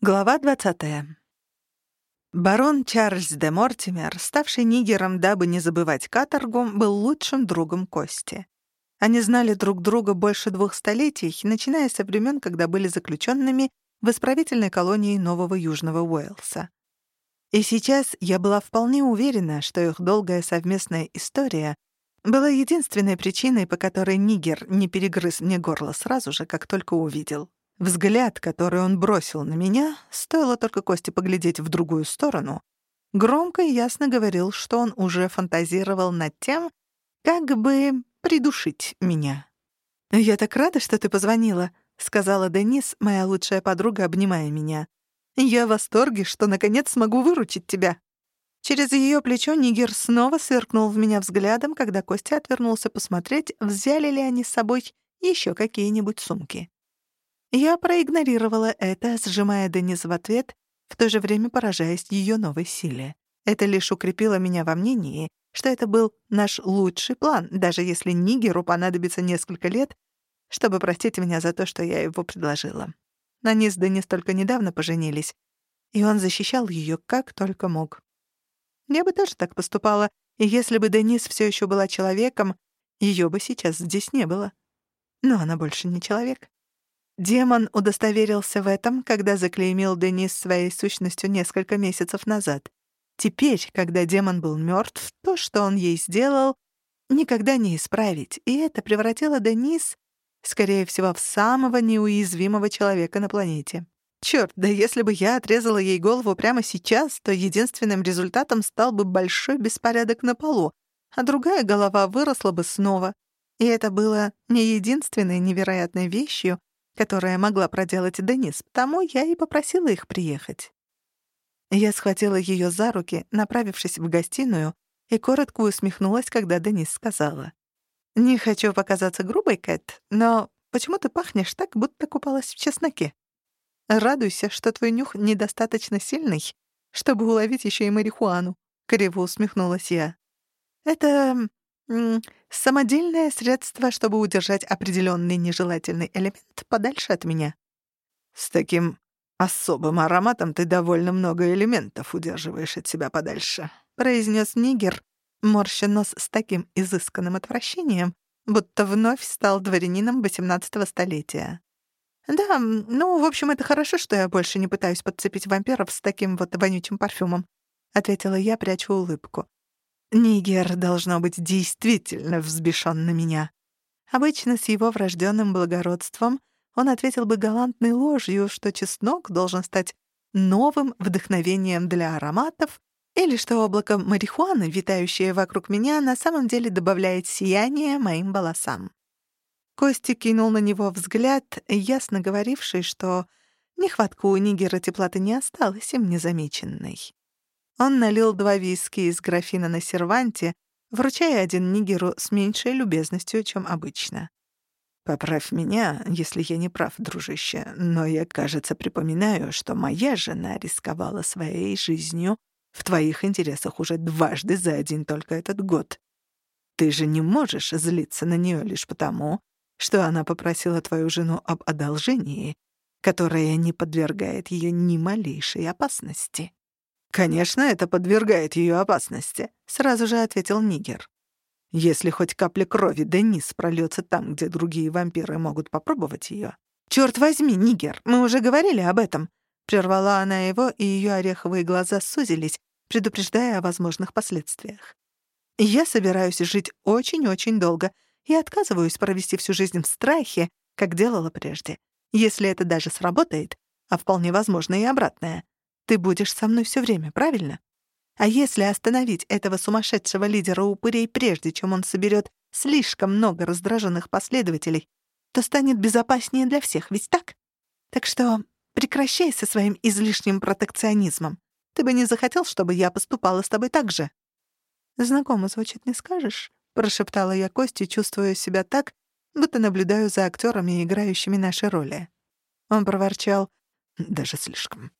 Глава 20. Барон Чарльз де Мортимер, ставший нигером, дабы не забывать каторгу, был лучшим другом Кости. Они знали друг друга больше двух столетий, начиная со времен, когда были заключенными в исправительной колонии Нового Южного Уэльса. И сейчас я была вполне уверена, что их долгая совместная история была единственной причиной, по которой нигер не перегрыз мне горло сразу же, как только увидел. Взгляд, который он бросил на меня, стоило только Кости поглядеть в другую сторону, громко и ясно говорил, что он уже фантазировал над тем, как бы придушить меня. «Я так рада, что ты позвонила», — сказала Денис, моя лучшая подруга, обнимая меня. «Я в восторге, что наконец смогу выручить тебя». Через ее плечо Нигер снова сверкнул в меня взглядом, когда Костя отвернулся посмотреть, взяли ли они с собой еще какие-нибудь сумки. Я проигнорировала это, сжимая Денис в ответ, в то же время поражаясь ее новой силе. Это лишь укрепило меня во мнении, что это был наш лучший план, даже если Нигеру понадобится несколько лет, чтобы простить меня за то, что я его предложила. Они с Денис только недавно поженились, и он защищал ее как только мог. Я бы тоже так поступала, и если бы Денис все еще была человеком, ее бы сейчас здесь не было. Но она больше не человек. Демон удостоверился в этом, когда заклеймил Денис своей сущностью несколько месяцев назад. Теперь, когда демон был мертв, то, что он ей сделал, никогда не исправить, и это превратило Денис, скорее всего, в самого неуязвимого человека на планете. Чёрт, да если бы я отрезала ей голову прямо сейчас, то единственным результатом стал бы большой беспорядок на полу, а другая голова выросла бы снова. И это было не единственной невероятной вещью, которая могла проделать Денис, потому я и попросила их приехать. Я схватила ее за руки, направившись в гостиную, и коротко усмехнулась, когда Денис сказала. «Не хочу показаться грубой, Кэт, но почему ты пахнешь так, будто купалась в чесноке? Радуйся, что твой нюх недостаточно сильный, чтобы уловить еще и марихуану», — криво усмехнулась я. «Это самодельное средство, чтобы удержать определенный нежелательный элемент подальше от меня. С таким особым ароматом ты довольно много элементов удерживаешь от себя подальше, произнес Нигер, морща нос с таким изысканным отвращением, будто вновь стал дворянином XVIII столетия. «Да, ну, в общем, это хорошо, что я больше не пытаюсь подцепить вампиров с таким вот вонючим парфюмом», — ответила я, пряча улыбку. Нигер, должно быть, действительно взбешён на меня. Обычно с его врожденным благородством он ответил бы галантной ложью, что чеснок должен стать новым вдохновением для ароматов, или что облако марихуаны, витающее вокруг меня, на самом деле добавляет сияние моим волосам. Кости кинул на него взгляд, ясно говоривший, что нехватка у Нигера теплоты не осталась им незамеченной. Он налил два виски из графина на серванте, вручая один нигеру с меньшей любезностью, чем обычно. «Поправь меня, если я не прав, дружище, но я, кажется, припоминаю, что моя жена рисковала своей жизнью в твоих интересах уже дважды за один только этот год. Ты же не можешь злиться на нее лишь потому, что она попросила твою жену об одолжении, которое не подвергает ее ни малейшей опасности». «Конечно, это подвергает ее опасности», — сразу же ответил Нигер. «Если хоть капля крови Денис прольется там, где другие вампиры могут попробовать ее. «Чёрт возьми, Нигер, мы уже говорили об этом!» Прервала она его, и ее ореховые глаза сузились, предупреждая о возможных последствиях. «Я собираюсь жить очень-очень долго и отказываюсь провести всю жизнь в страхе, как делала прежде. Если это даже сработает, а вполне возможно и обратное, ты будешь со мной все время, правильно? А если остановить этого сумасшедшего лидера упырей прежде, чем он соберет слишком много раздраженных последователей, то станет безопаснее для всех, ведь так? Так что прекращай со своим излишним протекционизмом. Ты бы не захотел, чтобы я поступала с тобой так же?» «Знакомо звучит, не скажешь?» — прошептала я Кости, чувствуя себя так, будто наблюдаю за актерами, играющими наши роли. Он проворчал «даже слишком».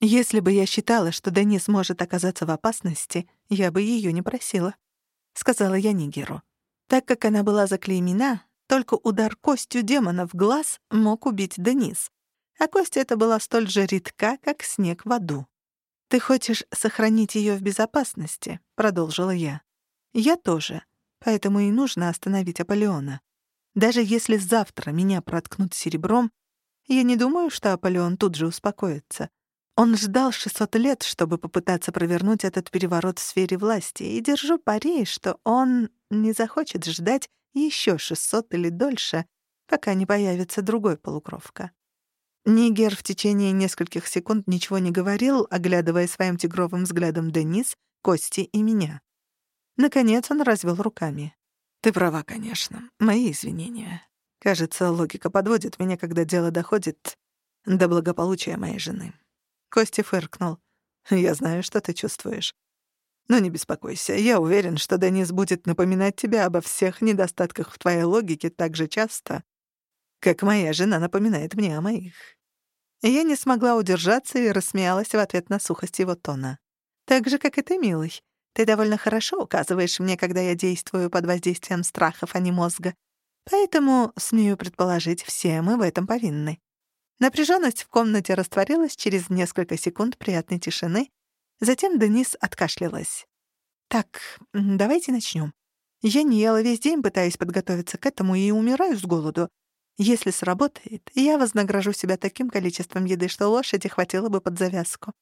Если бы я считала, что Денис может оказаться в опасности, я бы ее не просила, — сказала я Нигеру. Так как она была заклеймена, только удар костью демона в глаз мог убить Денис. А Костя это была столь же редка, как снег в аду. «Ты хочешь сохранить ее в безопасности», — продолжила я. «Я тоже. Поэтому и нужно остановить Аполеона. Даже если завтра меня проткнут серебром, я не думаю, что Аполеон тут же успокоится. Он ждал 600 лет, чтобы попытаться провернуть этот переворот в сфере власти, и держу пари, что он не захочет ждать еще 600 или дольше, пока не появится другой полукровка. Нигер в течение нескольких секунд ничего не говорил, оглядывая своим тигровым взглядом Денис, Кости и меня. Наконец он развел руками. «Ты права, конечно. Мои извинения. Кажется, логика подводит меня, когда дело доходит до благополучия моей жены». Кости фыркнул. «Я знаю, что ты чувствуешь. Но не беспокойся, я уверен, что Денис будет напоминать тебе обо всех недостатках в твоей логике так же часто, как моя жена напоминает мне о моих. Я не смогла удержаться и рассмеялась в ответ на сухость его тона. «Так же, как и ты, милый. Ты довольно хорошо указываешь мне, когда я действую под воздействием страхов, а не мозга. Поэтому, смею предположить, все мы в этом повинны». Напряженность в комнате растворилась через несколько секунд приятной тишины. Затем Денис откашлялась. «Так, давайте начнем. Я не ела весь день, пытаясь подготовиться к этому, и умираю с голоду. Если сработает, я вознагражу себя таким количеством еды, что лошади хватило бы под завязку.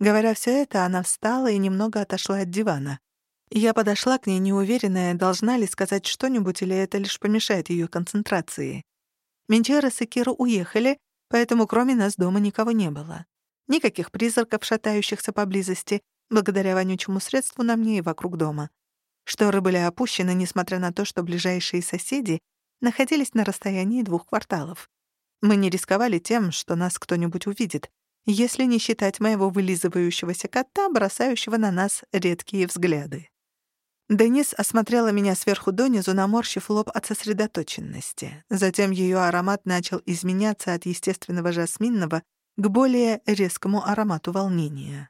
Говоря все это, она встала и немного отошла от дивана. Я подошла к ней, неуверенная, должна ли сказать что-нибудь, или это лишь помешает ее концентрации. Менчерес и Кира уехали, поэтому кроме нас дома никого не было. Никаких призраков, шатающихся поблизости, благодаря вонючему средству на мне и вокруг дома. Шторы были опущены, несмотря на то, что ближайшие соседи находились на расстоянии двух кварталов. Мы не рисковали тем, что нас кто-нибудь увидит, если не считать моего вылизывающегося кота, бросающего на нас редкие взгляды. Денис осмотрела меня сверху донизу, наморщив лоб от сосредоточенности. Затем ее аромат начал изменяться от естественного жасминного к более резкому аромату волнения.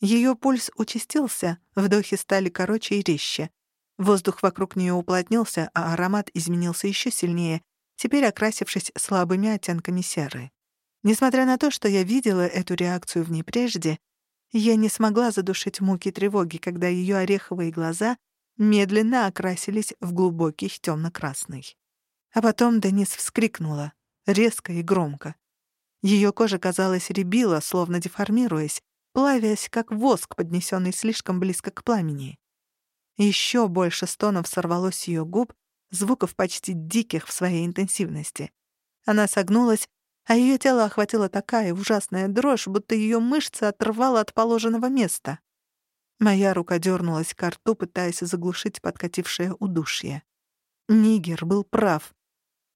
Ее пульс участился, вдохи стали короче и резче. Воздух вокруг нее уплотнился, а аромат изменился еще сильнее, теперь окрасившись слабыми оттенками серы. Несмотря на то, что я видела эту реакцию в ней прежде, я не смогла задушить муки тревоги, когда ее ореховые глаза медленно окрасились в глубокий темно-красный. А потом Денис вскрикнула, резко и громко. Ее кожа, казалось, рябила, словно деформируясь, плавясь, как воск, поднесенный слишком близко к пламени. Еще больше стонов сорвалось с ее губ, звуков почти диких в своей интенсивности. Она согнулась, а ее тело охватила такая ужасная дрожь, будто ее мышцы оторвало от положенного места. Моя рука дернулась к рту, пытаясь заглушить подкатившее удушье. Нигер был прав.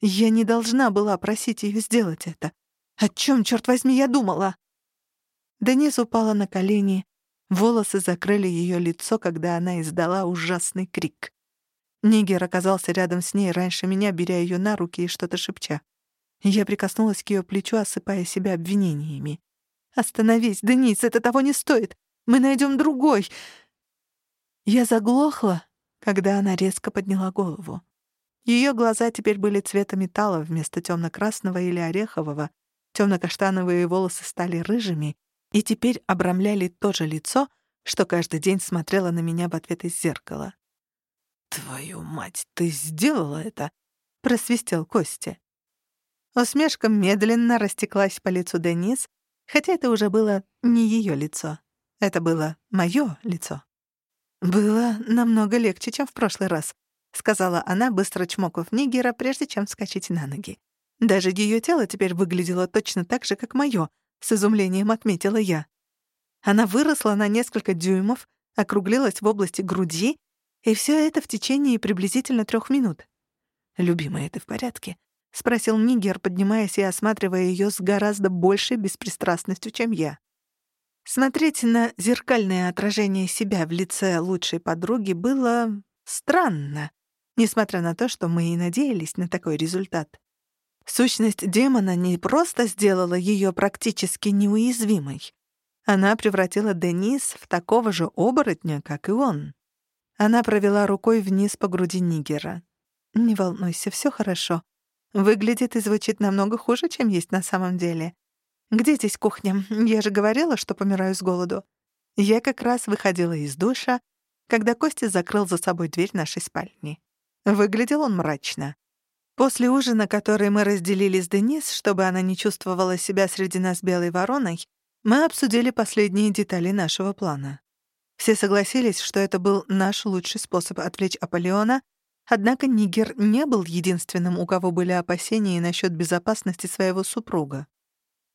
Я не должна была просить ее сделать это. О чем, черт возьми, я думала? Денис упала на колени, Волосы закрыли ее лицо, когда она издала ужасный крик. Нигер оказался рядом с ней раньше меня, беря ее на руки и что-то шепча. Я прикоснулась к ее плечу, осыпая себя обвинениями. «Остановись, Денис, это того не стоит. Мы найдем другой». Я заглохла, когда она резко подняла голову. Ее глаза теперь были цвета металла вместо темно-красного или орехового, темно-каштановые волосы стали рыжими, и теперь обрамляли то же лицо, что каждый день смотрело на меня в ответ из зеркала. «Твою мать, ты сделала это!» — просвистел Костя. Усмешка медленно растеклась по лицу Денис, хотя это уже было не ее лицо. Это было мое лицо. «Было намного легче, чем в прошлый раз», — сказала она, быстро чмокнув Нигера, прежде чем вскочить на ноги. Даже ее тело теперь выглядело точно так же, как мое, — с изумлением отметила я. Она выросла на несколько дюймов, округлилась в области груди, и все это в течение приблизительно трех минут. «Любимая, ты в порядке?» — спросил Нигер, поднимаясь и осматривая ее с гораздо большей беспристрастностью, чем я. Смотреть на зеркальное отражение себя в лице лучшей подруги было странно, несмотря на то, что мы и надеялись на такой результат. Сущность демона не просто сделала ее практически неуязвимой. Она превратила Денис в такого же оборотня, как и он. Она провела рукой вниз по груди Нигера. «Не волнуйся, все хорошо. Выглядит и звучит намного хуже, чем есть на самом деле. Где здесь кухня? Я же говорила, что помираю с голоду. Я как раз выходила из душа, когда Костя закрыл за собой дверь нашей спальни. Выглядел он мрачно. После ужина, который мы разделили с Денис, чтобы она не чувствовала себя среди нас белой вороной, мы обсудили последние детали нашего плана. Все согласились, что это был наш лучший способ отвлечь Аполеона, однако Нигер не был единственным, у кого были опасения насчет безопасности своего супруга.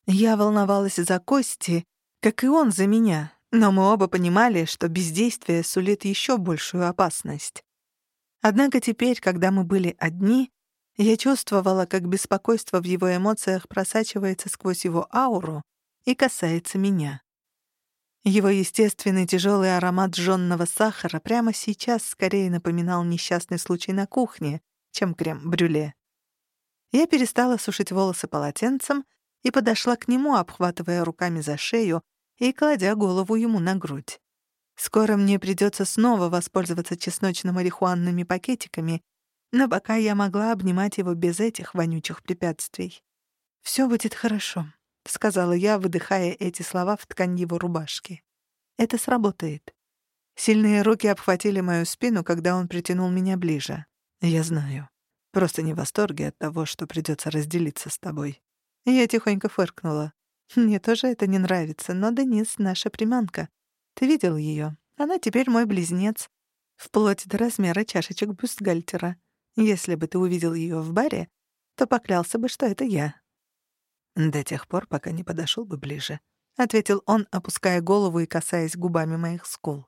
Я волновалась за Кости, как и он за меня, но мы оба понимали, что бездействие сулит еще большую опасность. Однако теперь, когда мы были одни, я чувствовала, как беспокойство в его эмоциях просачивается сквозь его ауру и касается меня. Его естественный тяжелый аромат жжённого сахара прямо сейчас скорее напоминал несчастный случай на кухне, чем крем-брюле. Я перестала сушить волосы полотенцем и подошла к нему, обхватывая руками за шею и кладя голову ему на грудь. Скоро мне придется снова воспользоваться чесночно-марихуанными пакетиками, но пока я могла обнимать его без этих вонючих препятствий. Все будет хорошо», — сказала я, выдыхая эти слова в ткань его рубашки. «Это сработает». Сильные руки обхватили мою спину, когда он притянул меня ближе. «Я знаю. Просто не в восторге от того, что придется разделиться с тобой». Я тихонько фыркнула. «Мне тоже это не нравится, но Денис — наша приманка. Ты видел ее? Она теперь мой близнец. Вплоть до размера чашечек бюстгальтера. Если бы ты увидел ее в баре, то поклялся бы, что это я. «До тех пор, пока не подошел бы ближе», — ответил он, опуская голову и касаясь губами моих скул.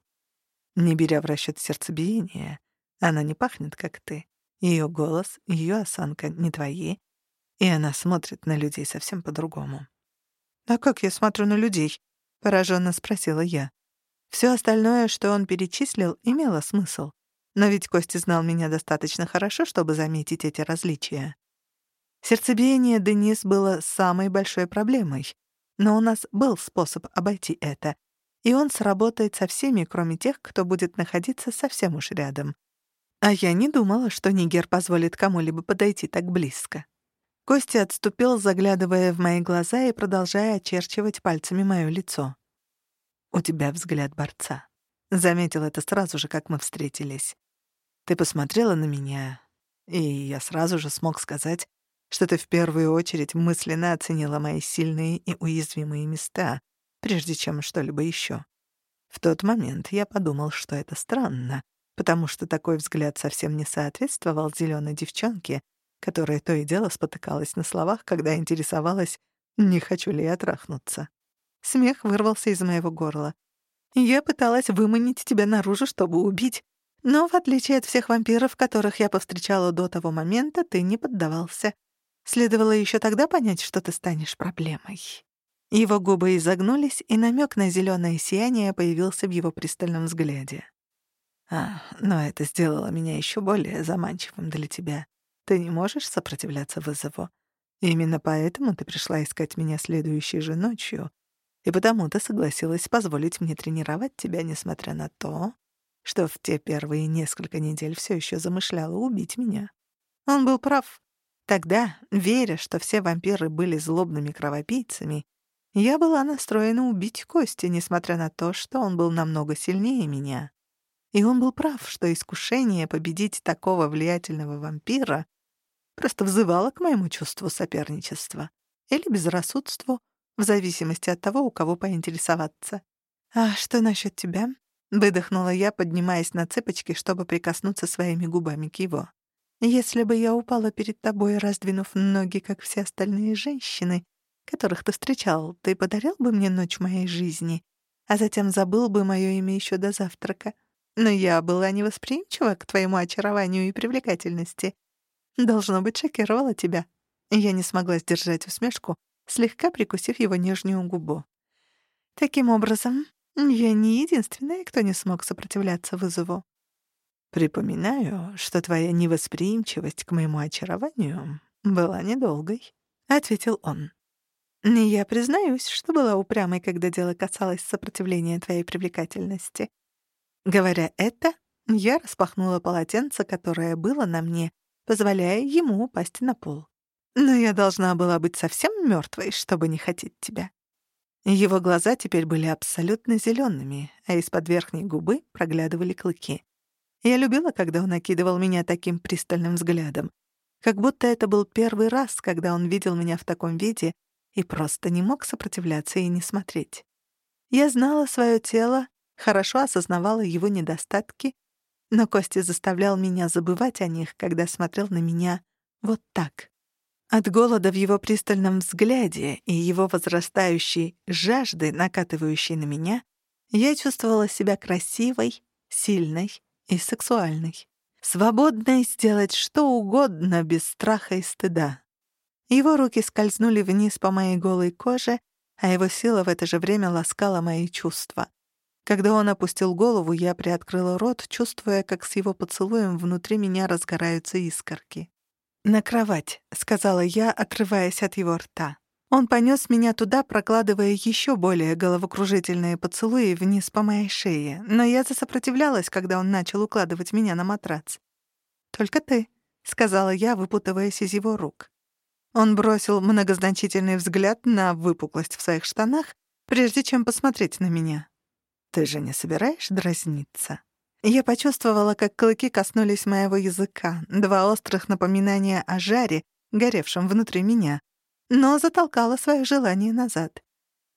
«Не беря в расчет сердцебиение, она не пахнет, как ты. Ее голос, ее осанка не твои, и она смотрит на людей совсем по-другому». «А как я смотрю на людей?» — пораженно спросила я. Все остальное, что он перечислил, имело смысл. Но ведь Костя знал меня достаточно хорошо, чтобы заметить эти различия. Сердцебиение Денис было самой большой проблемой, но у нас был способ обойти это, и он сработает со всеми, кроме тех, кто будет находиться совсем уж рядом. А я не думала, что Нигер позволит кому-либо подойти так близко. Костя отступил, заглядывая в мои глаза и продолжая очерчивать пальцами моё лицо. «У тебя взгляд борца». Заметил это сразу же, как мы встретились. Ты посмотрела на меня, и я сразу же смог сказать, что ты в первую очередь мысленно оценила мои сильные и уязвимые места, прежде чем что-либо еще. В тот момент я подумал, что это странно, потому что такой взгляд совсем не соответствовал зеленой девчонке, которая то и дело спотыкалась на словах, когда интересовалась, не хочу ли я трахнуться. Смех вырвался из моего горла. Я пыталась выманить тебя наружу, чтобы убить, но, в отличие от всех вампиров, которых я повстречала до того момента, ты не поддавался. Следовало еще тогда понять, что ты станешь проблемой. Его губы изогнулись, и намек на зеленое сияние появился в его пристальном взгляде. «А, но это сделало меня еще более заманчивым для тебя. Ты не можешь сопротивляться вызову. Именно поэтому ты пришла искать меня следующей же ночью, и потому ты согласилась позволить мне тренировать тебя, несмотря на то, что в те первые несколько недель все еще замышляла убить меня. Он был прав. Тогда, веря, что все вампиры были злобными кровопийцами, я была настроена убить Кости, несмотря на то, что он был намного сильнее меня. И он был прав, что искушение победить такого влиятельного вампира просто взывало к моему чувству соперничества или безрассудству, в зависимости от того, у кого поинтересоваться. «А что насчет тебя?» — выдохнула я, поднимаясь на цыпочки, чтобы прикоснуться своими губами к его. Если бы я упала перед тобой, раздвинув ноги, как все остальные женщины, которых ты встречал, ты подарил бы мне ночь моей жизни, а затем забыл бы мое имя еще до завтрака. Но я была невосприимчива к твоему очарованию и привлекательности. Должно быть, шокировала тебя. Я не смогла сдержать усмешку, слегка прикусив его нижнюю губу. Таким образом, я не единственная, кто не смог сопротивляться вызову. «Припоминаю, что твоя невосприимчивость к моему очарованию была недолгой», — ответил он. «Я признаюсь, что была упрямой, когда дело касалось сопротивления твоей привлекательности. Говоря это, я распахнула полотенце, которое было на мне, позволяя ему упасть на пол. Но я должна была быть совсем мертвой, чтобы не хотеть тебя. Его глаза теперь были абсолютно зелеными, а из-под верхней губы проглядывали клыки. Я любила, когда он окидывал меня таким пристальным взглядом. Как будто это был первый раз, когда он видел меня в таком виде и просто не мог сопротивляться и не смотреть. Я знала свое тело, хорошо осознавала его недостатки, но Костя заставлял меня забывать о них, когда смотрел на меня вот так. От голода в его пристальном взгляде и его возрастающей жажды, накатывающей на меня, я чувствовала себя красивой, сильной и сексуальной. Свободной сделать что угодно без страха и стыда. Его руки скользнули вниз по моей голой коже, а его сила в это же время ласкала мои чувства. Когда он опустил голову, я приоткрыла рот, чувствуя, как с его поцелуем внутри меня разгораются искорки. «На кровать», — сказала я, отрываясь от его рта. Он понёс меня туда, прокладывая ещё более головокружительные поцелуи вниз по моей шее, но я засопротивлялась, когда он начал укладывать меня на матрац. «Только ты», — сказала я, выпутываясь из его рук. Он бросил многозначительный взгляд на выпуклость в своих штанах, прежде чем посмотреть на меня. «Ты же не собираешь дразниться?» Я почувствовала, как клыки коснулись моего языка, два острых напоминания о жаре, горевшем внутри меня, но затолкала свое желание назад.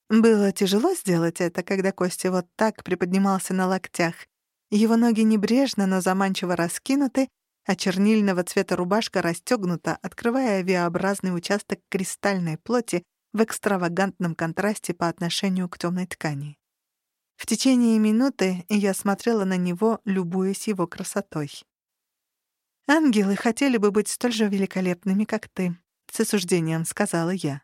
Было тяжело сделать это, когда Костя вот так приподнимался на локтях. Его ноги небрежно, но заманчиво раскинуты, а чернильного цвета рубашка расстёгнута, открывая V-образный участок кристальной плоти в экстравагантном контрасте по отношению к тёмной ткани. В течение минуты я смотрела на него, любуясь его красотой. «Ангелы хотели бы быть столь же великолепными, как ты», — с осуждением сказала я.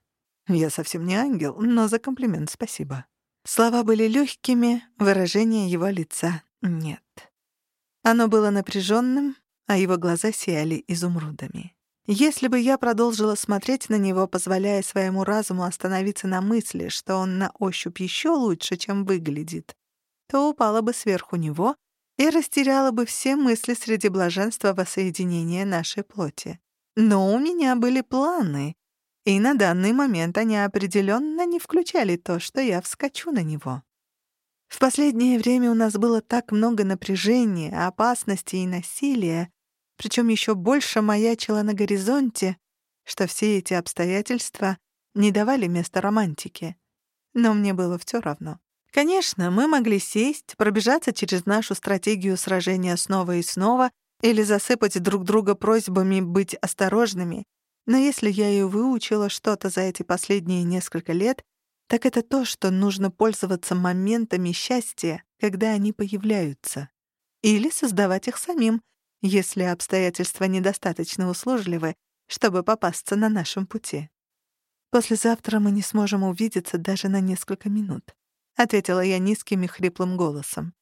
«Я совсем не ангел, но за комплимент спасибо». Слова были легкими, выражение его лица — нет. Оно было напряженным, а его глаза сияли изумрудами. Если бы я продолжила смотреть на него, позволяя своему разуму остановиться на мысли, что он на ощупь еще лучше, чем выглядит, то упала бы сверху него и растеряла бы все мысли среди блаженства воссоединения нашей плоти. Но у меня были планы, и на данный момент они определенно не включали то, что я вскочу на него. В последнее время у нас было так много напряжения, опасности и насилия, причем еще больше маячила на горизонте, что все эти обстоятельства не давали места романтике. Но мне было все равно. Конечно, мы могли сесть, пробежаться через нашу стратегию сражения снова и снова или засыпать друг друга просьбами быть осторожными, но если я и выучила что-то за эти последние несколько лет, так это то, что нужно пользоваться моментами счастья, когда они появляются. Или создавать их самим, если обстоятельства недостаточно услужливы, чтобы попасться на нашем пути. «Послезавтра мы не сможем увидеться даже на несколько минут», — ответила я низким и хриплым голосом.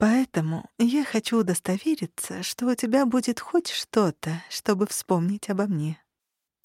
«Поэтому я хочу удостовериться, что у тебя будет хоть что-то, чтобы вспомнить обо мне».